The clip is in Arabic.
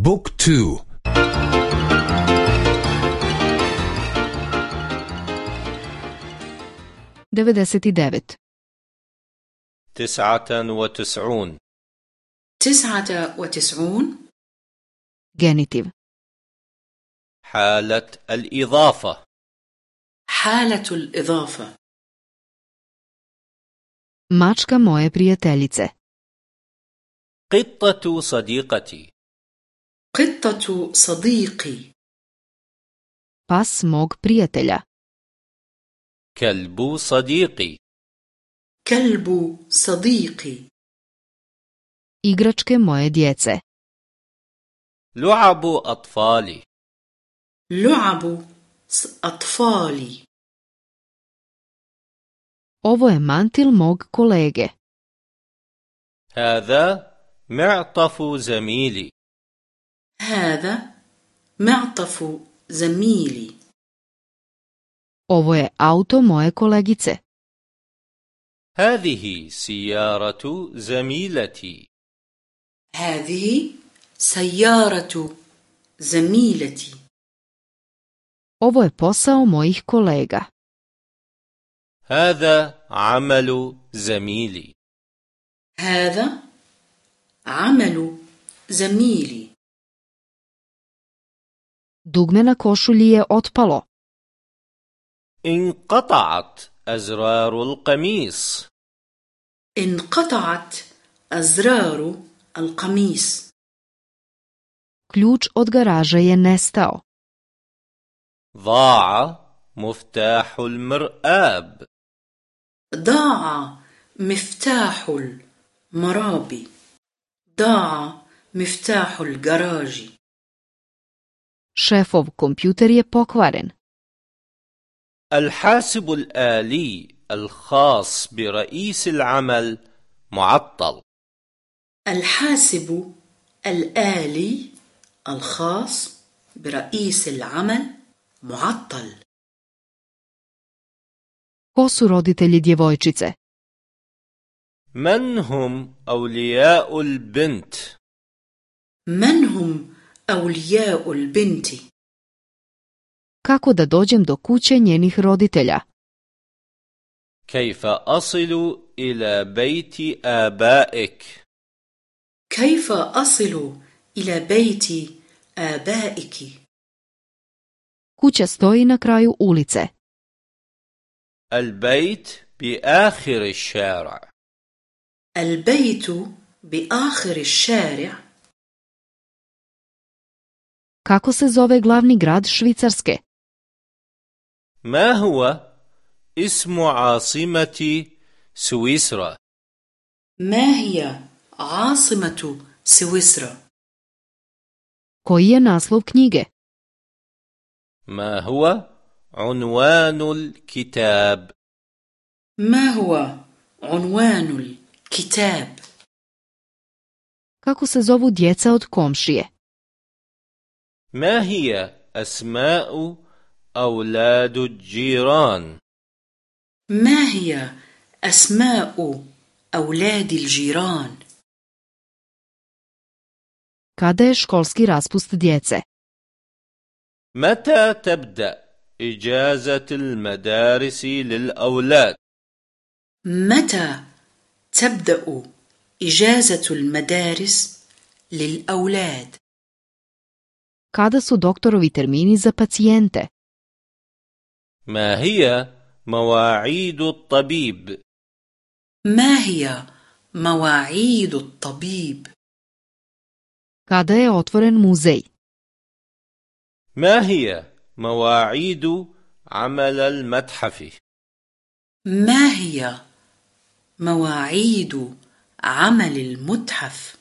بوك تو. devedeset devet تسعة وتسعون. تسعة وتسعون. genitiv حالة الإضافة. حالة الإضافة. mačka moje prijateljice قطة صديقتي. قطة صديقي. Pas mog prijatelja كلب صديقي. كلب صديقي. Igračke moje djece. لعب أطفالي. لعب أطفالي. Ovo je mantil mog kolege. هذا معطف زميلي. هذا معطف زميلي. Ovo je auto moje kolegice. هذه سيارة زميلتي. هذه سيارة زميلتي. Ovo je posao mojih kolega. هذا عمل زميلي. هذا عمل زميلي. Dugme na košulji je otpalo. انقطعت أزرار القميص انقطعت أزرار القميص ključ od garaže je nestao. ضاع مفتاح المرآب ضاع مفتاح المرابي ضاع مفتاح الجراج šefov kompjuter je pokvaren. الحاسب الآلي الخاص برئيس العمل معطل. الحاسب الآلي الخاص برئيس العمل معطل. Ko su roditelji djevojčice? من هم أولياء البنت؟ من هم أولياء البنت. Kako da dođem do kuće njenih roditelja? كيف أصل إلى بيت آبائك؟ كيف أصل إلى بيت آبائك؟ Kuća stoji na kraju ulice. البيت بآخر الشارع. البيت بآخر الشارع. Kako se zove glavni grad Švicarske? Ma huwa ismu asimati Suisra? Ma hiya asimatu Suisra? Koji je naslov knjige? Ma huwa unwanul kitab? Ma huwa unwanul kitab? Kako se zovu djeca od komšije? ما هي أسماء أولاد الجيران؟ ما هي أسماء أولاد الجيران kada je školski raspust djece متى تبدأ إجازة المدارس للأولاد؟ متى تبدأ إجازة المدارس للأولاد kada su doktorovi termini za pacijente ما هي مواعيد الطبيب؟ ما هي مواعيد الطبيب kada je otvoren muzej ما هي مواعيد عمل المتحف؟ ما هي مواعيد عمل المتحف